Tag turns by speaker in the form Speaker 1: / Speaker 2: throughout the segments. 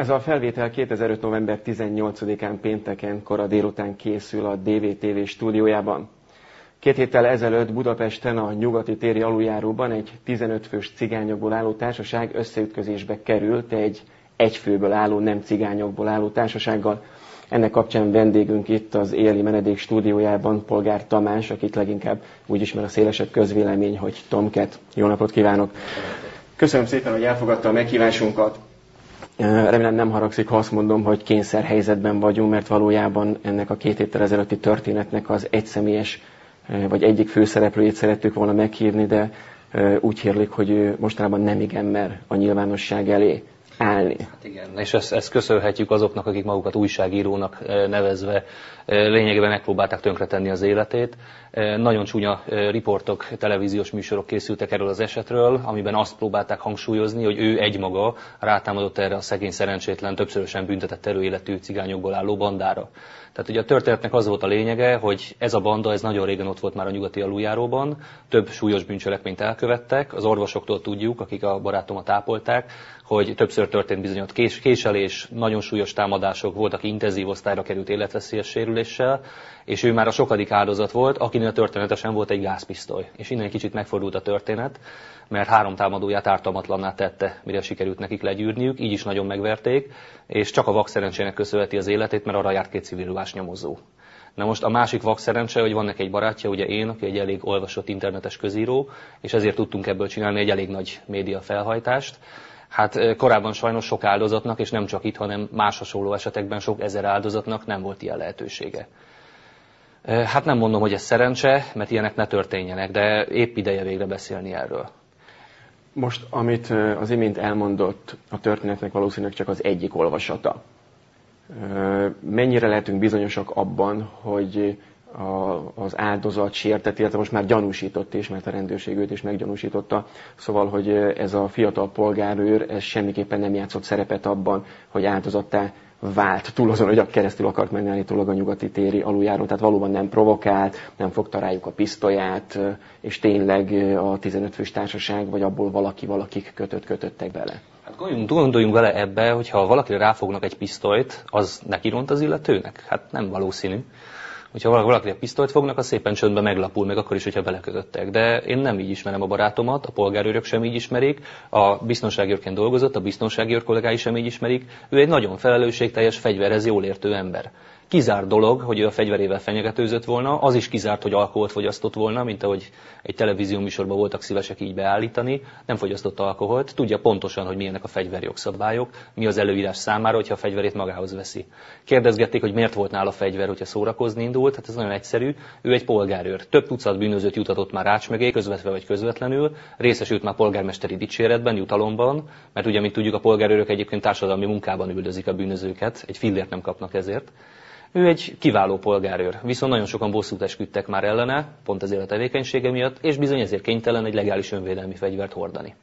Speaker 1: Ez a felvétel 2005. november 18-án pénteken kora délután készül a DVTV stúdiójában. Két héttel ezelőtt Budapesten a nyugati téri aluljáróban egy 15 fős cigányokból álló társaság összeütközésbe került egy egyfőből álló, nem cigányokból álló társasággal. Ennek kapcsán vendégünk itt az Éli Menedék stúdiójában Polgár Tamás, akit leginkább úgy ismer a szélesebb közvélemény, hogy Tomket. Jó napot kívánok! Köszönöm szépen, hogy elfogadta a meghívásunkat. Remélem nem haragszik, ha azt mondom, hogy kényszer helyzetben vagyunk, mert valójában ennek a két héttel ezelőtti történetnek az egyszemélyes vagy egyik főszereplőjét szerettük volna meghívni, de úgy hírlik, hogy mostanában nem igen mer a nyilvánosság elé állni.
Speaker 2: Hát igen, és ezt, ezt köszönhetjük azoknak, akik magukat újságírónak nevezve lényegében megpróbálták tönkretenni az életét. Nagyon csúnya riportok, televíziós műsorok készültek erről az esetről, amiben azt próbálták hangsúlyozni, hogy ő egymaga rátámadott erre a szegény szerencsétlen, többszörösen büntetett erőéletű cigányokból álló bandára. Tehát ugye a történetnek az volt a lényege, hogy ez a banda, ez nagyon régen ott volt már a nyugati aluljáróban, több súlyos bűncselekményt elkövettek, az orvosoktól tudjuk, akik a barátomat ápolták, hogy többször történt bizonyos kés, késelés, nagyon súlyos támadások, voltak intenzív osztályra került életveszélyes sérüléssel, és ő már a sokadik áldozat volt, akinél történetesen volt egy gázpisztoly. És innen egy kicsit megfordult a történet, mert három támadóját ártalmatlanná tette, mire sikerült nekik legyűrniük, így is nagyon megverték, és csak a vak szerencsének köszönheti az életét, mert arra járt két civil nyomozó. Na most a másik vak szerencse, hogy van neki egy barátja, ugye én, aki egy elég olvasott internetes közíró, és ezért tudtunk ebből csinálni egy elég nagy média felhajtást. Hát korábban sajnos sok áldozatnak, és nem csak itt, hanem más hasonló esetekben sok ezer áldozatnak nem volt ilyen lehetősége. Hát nem mondom, hogy ez szerencse, mert ilyenek ne történjenek, de épp ideje végre beszélni erről.
Speaker 1: Most, amit az imént elmondott, a történetnek valószínűleg csak az egyik olvasata. Mennyire lehetünk bizonyosak abban, hogy a, az áldozat sértett, illetve most már gyanúsított is, mert a rendőrség őt is meggyanúsította. Szóval, hogy ez a fiatal polgárőr, ez semmiképpen nem játszott szerepet abban, hogy áldozattá vált túl azon, hogy a keresztül akart menni állítólag a nyugati téri aluljáron, tehát valóban nem provokált, nem fogta rájuk a pisztolyát, és tényleg a 15 fős társaság, vagy abból valaki valakik kötött kötöttek bele.
Speaker 2: Hát gondoljunk, gondoljunk vele ebbe, hogyha valakire ráfognak egy pisztolyt, az neki ront az illetőnek? Hát nem valószínű hogyha a pisztolyt fognak, az szépen csöndben meglapul, meg akkor is, hogyha belekötöttek. De én nem így ismerem a barátomat, a polgárőrök sem így ismerik, a biztonságőrként dolgozott, a biztonsági kollégái sem így ismerik. Ő egy nagyon felelősségteljes, fegyverhez jól értő ember. Kizárt dolog, hogy ő a fegyverével fenyegetőzött volna, az is kizárt, hogy alkoholt fogyasztott volna, mint ahogy egy televízió műsorban voltak szívesek így beállítani, nem fogyasztott alkoholt, tudja pontosan, hogy milyenek a fegyverjogszabályok, mi az előírás számára, hogyha a fegyverét magához veszi. Kérdezgették, hogy miért volt nála fegyver, hogyha szórakozni indult, hát ez nagyon egyszerű, ő egy polgárőr. Több tucat bűnözőt jutatott már Rács mögé, közvetve vagy közvetlenül, részesült már polgármesteri dicséretben, jutalomban, mert ugye, mint tudjuk, a polgárőrök egyébként társadalmi munkában üldözik a bűnözőket, egy fillért nem kapnak ezért. Ő egy kiváló polgárőr, viszont nagyon sokan bosszút esküdtek már ellene, pont ezért a tevékenysége miatt, és bizony ezért kénytelen egy legális önvédelmi fegyvert hordani.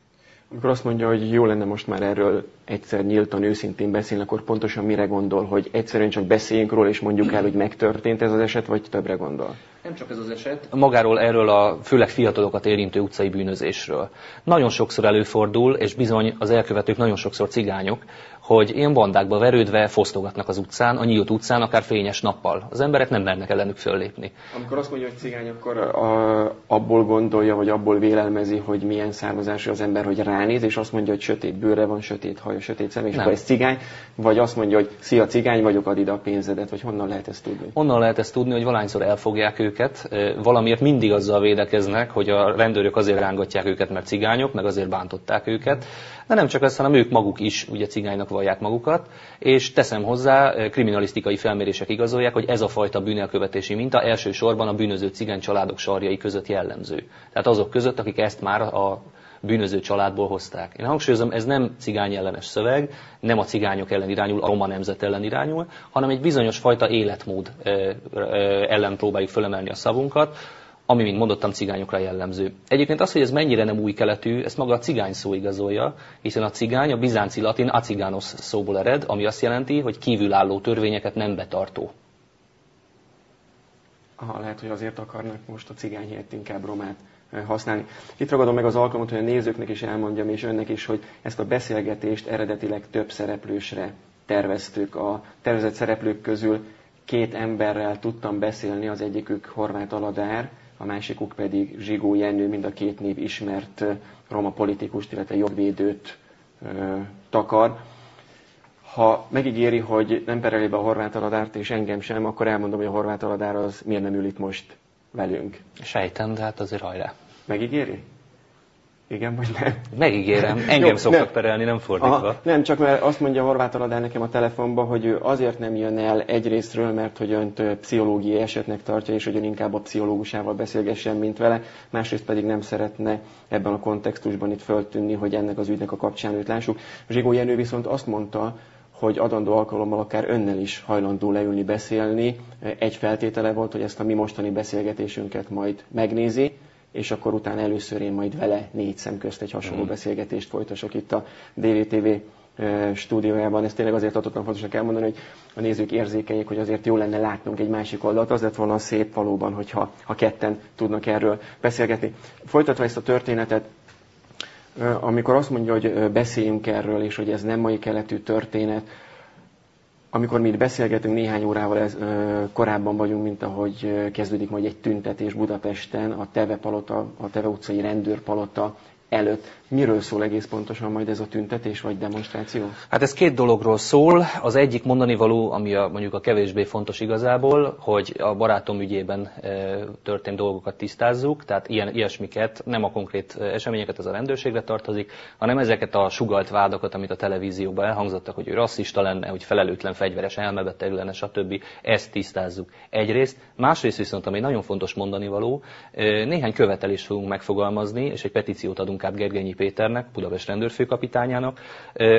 Speaker 1: Amikor azt mondja, hogy jó lenne most már erről egyszer nyíltan, őszintén beszélni, akkor pontosan mire gondol, hogy egyszerűen csak beszéljünk róla, és mondjuk el, hogy megtörtént ez az eset, vagy többre gondol?
Speaker 2: Nem csak ez az eset. Magáról erről a főleg fiatalokat érintő utcai bűnözésről. Nagyon sokszor előfordul, és bizony az elkövetők nagyon sokszor cigányok, hogy ilyen bandákba verődve fosztogatnak az utcán, a nyílt utcán, akár fényes nappal. Az emberek nem mernek ellenük föllépni.
Speaker 1: Amikor azt mondja, hogy cigány, akkor a, abból gondolja, vagy abból vélelmezi, hogy milyen származású az ember, hogy ránéz, és azt mondja, hogy sötét bőre van, sötét haja, sötét szem, és nem. akkor ez cigány, vagy azt mondja, hogy szia cigány vagyok, add ide a pénzedet, vagy honnan lehet ezt tudni?
Speaker 2: Onnan lehet ezt tudni, hogy valányszor elfogják őket, valamiért mindig azzal védekeznek, hogy a rendőrök azért rángatják őket, mert cigányok, meg azért bántották őket. De nem csak ez, hanem ők maguk is ugye cigánynak vallják magukat, és teszem hozzá, kriminalisztikai felmérések igazolják, hogy ez a fajta bűnelkövetési minta elsősorban a bűnöző cigány családok sarjai között jellemző. Tehát azok között, akik ezt már a bűnöző családból hozták. Én hangsúlyozom, ez nem cigány ellenes szöveg, nem a cigányok ellen irányul, a roma nemzet ellen irányul, hanem egy bizonyos fajta életmód ellen próbáljuk fölemelni a szavunkat, ami, mint mondottam, cigányokra jellemző. Egyébként az, hogy ez mennyire nem új keletű, ezt maga a cigány szó igazolja, hiszen a cigány a bizánci latin acigános szóból ered, ami azt jelenti, hogy kívülálló törvényeket nem betartó.
Speaker 1: Aha, lehet, hogy azért akarnak most a cigány helyett inkább romát használni. Itt ragadom meg az alkalmat, hogy a nézőknek is elmondjam, és önnek is, hogy ezt a beszélgetést eredetileg több szereplősre terveztük. A tervezett szereplők közül két emberrel tudtam beszélni, az egyikük Horváth Aladár, a másikuk pedig Zsigó Jenő, mind a két név ismert roma politikust, illetve jogvédőt ö, takar. Ha megígéri, hogy nem pereli be a Horváth Aladárt és engem sem, akkor elmondom, hogy a Horváth Aladár az miért nem ül itt most velünk.
Speaker 2: Sejtem, de hát azért hajrá.
Speaker 1: Megígéri? Igen, vagy nem?
Speaker 2: Megígérem, engem Jó, szoktak nem. perelni, nem fordítva. Aha,
Speaker 1: nem, csak mert azt mondja Horváth Aladár nekem a telefonban, hogy ő azért nem jön el egyrésztről, mert hogy önt pszichológiai esetnek tartja, és hogy ön inkább a pszichológusával beszélgessen, mint vele, másrészt pedig nem szeretne ebben a kontextusban itt föltűnni, hogy ennek az ügynek a kapcsán őt lássuk. Zsigó Jenő viszont azt mondta, hogy adandó alkalommal akár önnel is hajlandó leülni beszélni. Egy feltétele volt, hogy ezt a mi mostani beszélgetésünket majd megnézi, és akkor utána először én majd vele négy szem közt egy hasonló mm. beszélgetést folytasok itt a DVTV stúdiójában. Ezt tényleg azért tartottam fontosnak elmondani, hogy a nézők érzékeljék, hogy azért jó lenne látnunk egy másik oldalt. Az lett volna szép valóban, hogyha ha ketten tudnak erről beszélgetni. Folytatva ezt a történetet, amikor azt mondja, hogy beszéljünk erről, és hogy ez nem mai keletű történet, amikor mi itt beszélgetünk néhány órával ez, korábban vagyunk, mint ahogy kezdődik majd egy tüntetés Budapesten, a Teve Palota, a Teve utcai rendőrpalota előtt. Miről szól egész pontosan majd ez a tüntetés vagy demonstráció?
Speaker 2: Hát ez két dologról szól. Az egyik mondani való, ami a, mondjuk a kevésbé fontos igazából, hogy a barátom ügyében e, történt dolgokat tisztázzuk, tehát ilyen, ilyesmiket, nem a konkrét e, eseményeket ez a rendőrségre tartozik, hanem ezeket a sugalt vádakat, amit a televízióban elhangzottak, hogy ő rasszista lenne, hogy felelőtlen fegyveres elmebeteg lenne, stb. Ezt tisztázzuk. Egyrészt, másrészt viszont, ami nagyon fontos mondani való, e, néhány követelést fogunk megfogalmazni, és egy petíciót adunk át Gergényi Péternek, Budapest rendőrfőkapitányának.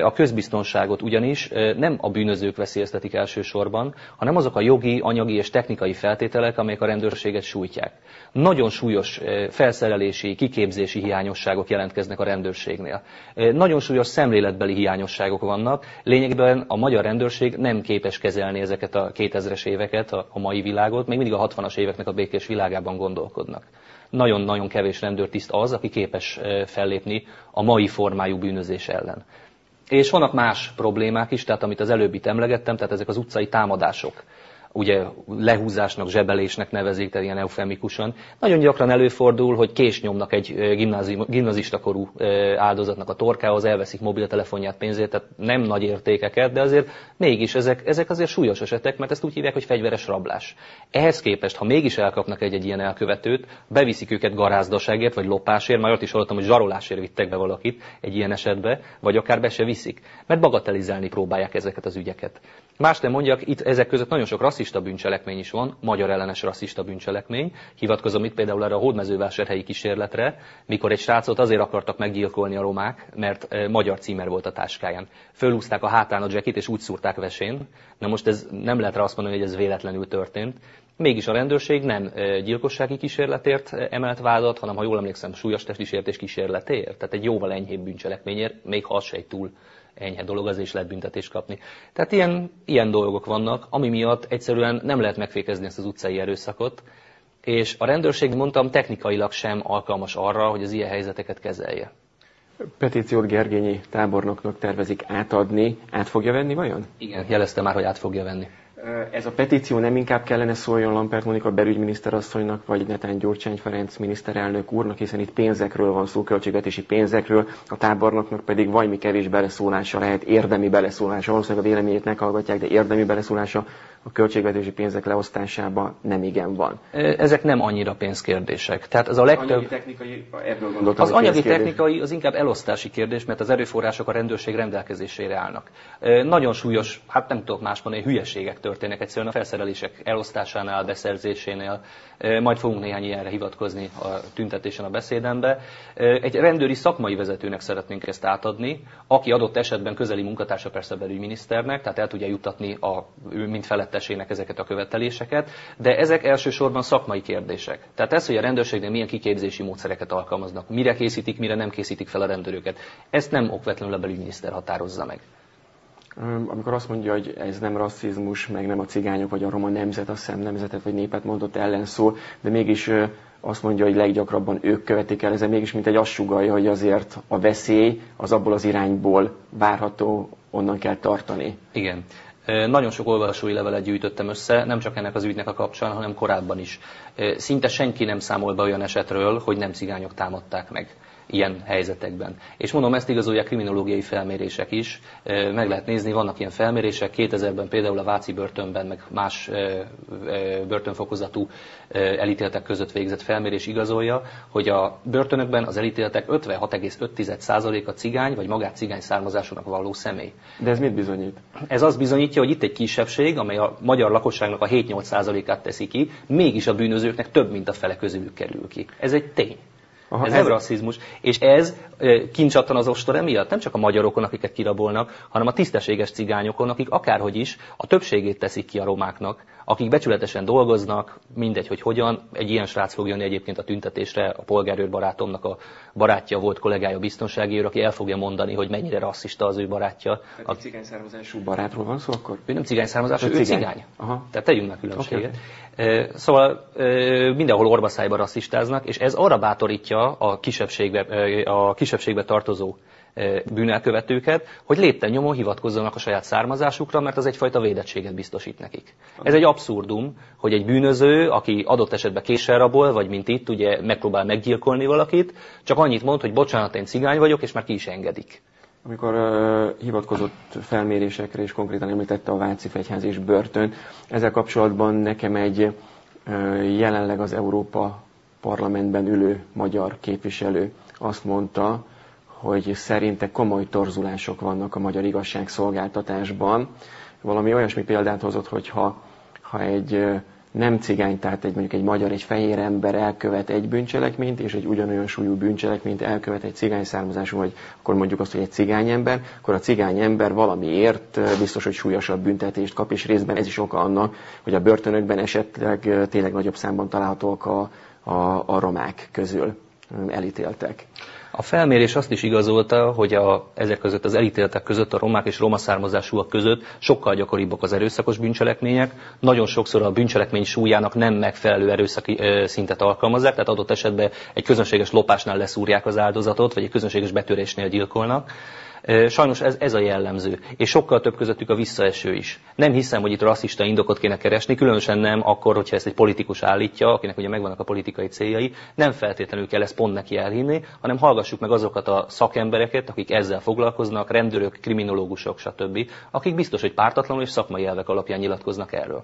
Speaker 2: A közbiztonságot ugyanis nem a bűnözők veszélyeztetik elsősorban, hanem azok a jogi, anyagi és technikai feltételek, amelyek a rendőrséget sújtják. Nagyon súlyos felszerelési, kiképzési hiányosságok jelentkeznek a rendőrségnél. Nagyon súlyos szemléletbeli hiányosságok vannak. Lényegben a magyar rendőrség nem képes kezelni ezeket a 2000-es éveket, a mai világot, még mindig a 60-as éveknek a békés világában gondolkodnak nagyon-nagyon kevés rendőrtiszt az, aki képes fellépni a mai formájú bűnözés ellen. És vannak más problémák is, tehát amit az előbb itt emlegettem, tehát ezek az utcai támadások ugye lehúzásnak, zsebelésnek nevezik, tehát ilyen eufemikusan. Nagyon gyakran előfordul, hogy kés nyomnak egy gimnazista korú áldozatnak a torkához, elveszik mobiltelefonját, pénzét, tehát nem nagy értékeket, de azért mégis ezek, ezek azért súlyos esetek, mert ezt úgy hívják, hogy fegyveres rablás. Ehhez képest, ha mégis elkapnak egy-egy ilyen elkövetőt, beviszik őket garázdaságért, vagy lopásért, már ott is hallottam, hogy zsarolásért vittek be valakit egy ilyen esetbe, vagy akár be se viszik, mert bagatelizálni próbálják ezeket az ügyeket. Más nem mondjak, itt ezek között nagyon sok rasszista bűncselekmény is van, magyar ellenes rasszista bűncselekmény. Hivatkozom itt például erre a hódmezővásárhelyi kísérletre, mikor egy srácot azért akartak meggyilkolni a romák, mert e, magyar címer volt a táskáján. Fölúzták a hátán a jackit, és úgy szúrták vesén. Na most ez nem lehet rá azt mondani, hogy ez véletlenül történt. Mégis a rendőrség nem e, gyilkossági kísérletért emelt vádat, hanem ha jól emlékszem, súlyos testisértés kísérletért. Tehát egy jóval enyhébb bűncselekményért, még ha az se egy túl enyhe dolog, az is lehet büntetést kapni. Tehát ilyen, ilyen dolgok vannak, ami miatt egyszerűen nem lehet megfékezni ezt az utcai erőszakot, és a rendőrség, mondtam, technikailag sem alkalmas arra, hogy az ilyen helyzeteket kezelje.
Speaker 1: Petíciót Gergényi tábornoknak tervezik átadni. Át fogja venni vajon?
Speaker 2: Igen, jelezte már, hogy át fogja venni.
Speaker 1: Ez a petíció nem inkább kellene szóljon Lampert Monika belügyminiszter asszonynak, vagy Netán Gyurcsány Ferenc miniszterelnök úrnak, hiszen itt pénzekről van szó, költségvetési pénzekről, a tábornoknak pedig vajmi kevés beleszólása lehet, érdemi beleszólása, valószínűleg a véleményét meghallgatják, de érdemi beleszólása a költségvetési pénzek leosztásában nem igen van.
Speaker 2: Ezek nem annyira pénzkérdések. Tehát az a legtöbb... Anyagi
Speaker 1: technikai, ebből gondoltam,
Speaker 2: az anyagi technikai az inkább elosztási kérdés, mert az erőforrások a rendőrség rendelkezésére állnak. Nagyon súlyos, hát nem tudok más mondani, hülyeségek történnek egyszerűen a felszerelések elosztásánál, beszerzésénél. Majd fogunk néhány ilyenre hivatkozni a tüntetésen a beszédembe. Egy rendőri szakmai vezetőnek szeretnénk ezt átadni, aki adott esetben közeli munkatársa persze belügyminiszternek, tehát el tudja juttatni a, ő mint felettesének ezeket a követeléseket, de ezek elsősorban szakmai kérdések. Tehát ez, hogy a rendőrségnél milyen kiképzési módszereket alkalmaznak, mire készítik, mire nem készítik fel a rendőröket, ezt nem okvetlenül a belügyminiszter határozza meg
Speaker 1: amikor azt mondja, hogy ez nem rasszizmus, meg nem a cigányok vagy a roma nemzet, azt hiszem nemzetet vagy népet mondott ellenszó, de mégis azt mondja, hogy leggyakrabban ők követik el, ez mégis mint egy azt sugalja, hogy azért a veszély az abból az irányból várható onnan kell tartani.
Speaker 2: Igen. Nagyon sok olvasói levelet gyűjtöttem össze, nem csak ennek az ügynek a kapcsán, hanem korábban is. Szinte senki nem számol be olyan esetről, hogy nem cigányok támadták meg ilyen helyzetekben. És mondom, ezt igazolják kriminológiai felmérések is. Meg lehet nézni, vannak ilyen felmérések. 2000-ben például a Váci börtönben, meg más börtönfokozatú elítéltek között végzett felmérés igazolja, hogy a börtönökben az elítéltek 56,5%-a cigány, vagy magát cigány származásúnak való személy.
Speaker 1: De ez mit bizonyít?
Speaker 2: Ez azt bizonyítja, hogy itt egy kisebbség, amely a magyar lakosságnak a 7-8%-át teszi ki, mégis a bűnözőknek több mint a fele közülük kerül ki. Ez egy tény. Aha, ez, ez nem rasszizmus. És ez kincsattan az ostor emiatt, nem csak a magyarokon, akiket kirabolnak, hanem a tisztességes cigányokon, akik akárhogy is a többségét teszik ki a romáknak, akik becsületesen dolgoznak, mindegy, hogy hogyan. Egy ilyen srác fog jönni egyébként a tüntetésre, a polgárőr barátomnak a barátja volt kollégája biztonsági őr, aki el fogja mondani, hogy mennyire rasszista az ő barátja.
Speaker 1: A cigány származású barátról van szó akkor?
Speaker 2: Ő nem cigány származású, ő cigány. cigány. Aha. Tehát tegyünk meg különbséget. Okay. Szóval mindenhol orbaszájba rasszistáznak, és ez arra bátorítja a kisebbségbe, a kisebbségbe tartozó bűnelkövetőket, hogy lépten nyomon hivatkozzanak a saját származásukra, mert az egyfajta védettséget biztosít nekik. Ez egy abszurdum, hogy egy bűnöző, aki adott esetben késsel rabol, vagy mint itt, ugye megpróbál meggyilkolni valakit, csak annyit mond, hogy bocsánat, én cigány vagyok, és már ki is engedik.
Speaker 1: Amikor uh, hivatkozott felmérésekre, és konkrétan említette a Váci Fegyház és börtön, ezzel kapcsolatban nekem egy uh, jelenleg az Európa parlamentben ülő magyar képviselő azt mondta, hogy szerinte komoly torzulások vannak a magyar igazságszolgáltatásban. Valami olyasmi példát hozott, hogy ha, ha egy nem cigány, tehát egy, mondjuk egy magyar, egy fehér ember elkövet egy bűncselekményt, és egy ugyanolyan súlyú bűncselekményt elkövet egy cigány származású, vagy akkor mondjuk azt, hogy egy cigány ember, akkor a cigány ember valamiért biztos, hogy súlyosabb büntetést kap, és részben ez is oka annak, hogy a börtönökben esetleg tényleg nagyobb számban találhatók a, a, a romák közül elítéltek.
Speaker 2: A felmérés azt is igazolta, hogy a, ezek között az elítéltek között, a romák és roma származásúak között sokkal gyakoribbak az erőszakos bűncselekmények. Nagyon sokszor a bűncselekmény súlyának nem megfelelő erőszaki szintet alkalmazzák, tehát adott esetben egy közönséges lopásnál leszúrják az áldozatot, vagy egy közönséges betörésnél gyilkolnak. Sajnos ez, ez a jellemző, és sokkal több közöttük a visszaeső is. Nem hiszem, hogy itt rasszista indokot kéne keresni, különösen nem akkor, hogyha ezt egy politikus állítja, akinek ugye megvannak a politikai céljai, nem feltétlenül kell ezt pont neki elhinni, hanem hallgassuk meg azokat a szakembereket, akik ezzel foglalkoznak, rendőrök, kriminológusok, stb., akik biztos, hogy pártatlanul és szakmai elvek alapján nyilatkoznak erről.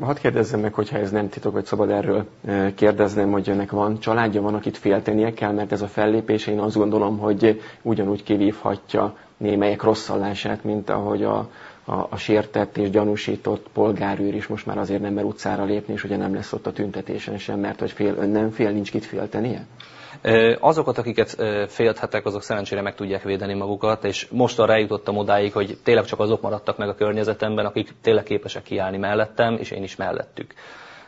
Speaker 1: Hadd kérdezzem meg, hogyha ez nem titok, vagy szabad erről kérdeznem, hogy önnek van családja, van, akit féltenie kell, mert ez a fellépés, én azt gondolom, hogy ugyanúgy kivívhatja némelyek rosszallását, mint ahogy a, a, a sértett és gyanúsított polgárőr is most már azért nem mer utcára lépni, és ugye nem lesz ott a tüntetésen sem, mert hogy fél, ön nem fél, nincs kit féltenie?
Speaker 2: Azokat, akiket félthetek, azok szerencsére meg tudják védeni magukat, és most arra eljutottam odáig, hogy tényleg csak azok maradtak meg a környezetemben, akik tényleg képesek kiállni mellettem, és én is mellettük.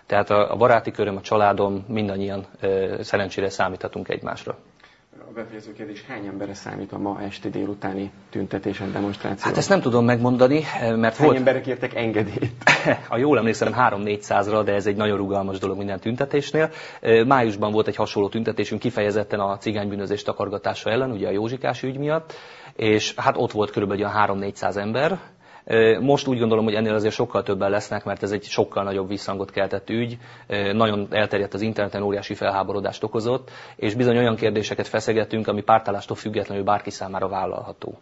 Speaker 2: Tehát a baráti köröm, a családom, mindannyian szerencsére számíthatunk egymásra
Speaker 1: a befejező kérdés, hány emberre számít a ma esti délutáni tüntetésen, demonstráció?
Speaker 2: Hát ezt nem tudom megmondani, mert
Speaker 1: Hány volt... emberek kértek engedélyt?
Speaker 2: A jól emlékszem 3-400-ra, de ez egy nagyon rugalmas dolog minden tüntetésnél. Májusban volt egy hasonló tüntetésünk kifejezetten a cigánybűnözés takargatása ellen, ugye a Józsikás ügy miatt, és hát ott volt körülbelül 3-400 ember, most úgy gondolom, hogy ennél azért sokkal többen lesznek, mert ez egy sokkal nagyobb visszhangot keltett ügy, nagyon elterjedt az interneten, óriási felháborodást okozott, és bizony olyan kérdéseket feszegetünk, ami pártállástól függetlenül bárki számára vállalható.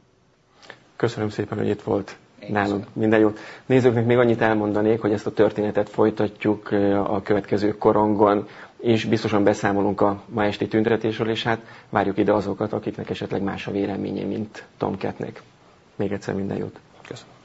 Speaker 1: Köszönöm szépen, hogy itt volt Én nálunk. Minden jót. Nézőknek még annyit elmondanék, hogy ezt a történetet folytatjuk a következő korongon, és biztosan beszámolunk a ma esti tüntetésről, és hát várjuk ide azokat, akiknek esetleg más a véleménye, mint Tomketnek. Még egyszer minden jót.
Speaker 2: Köszönöm.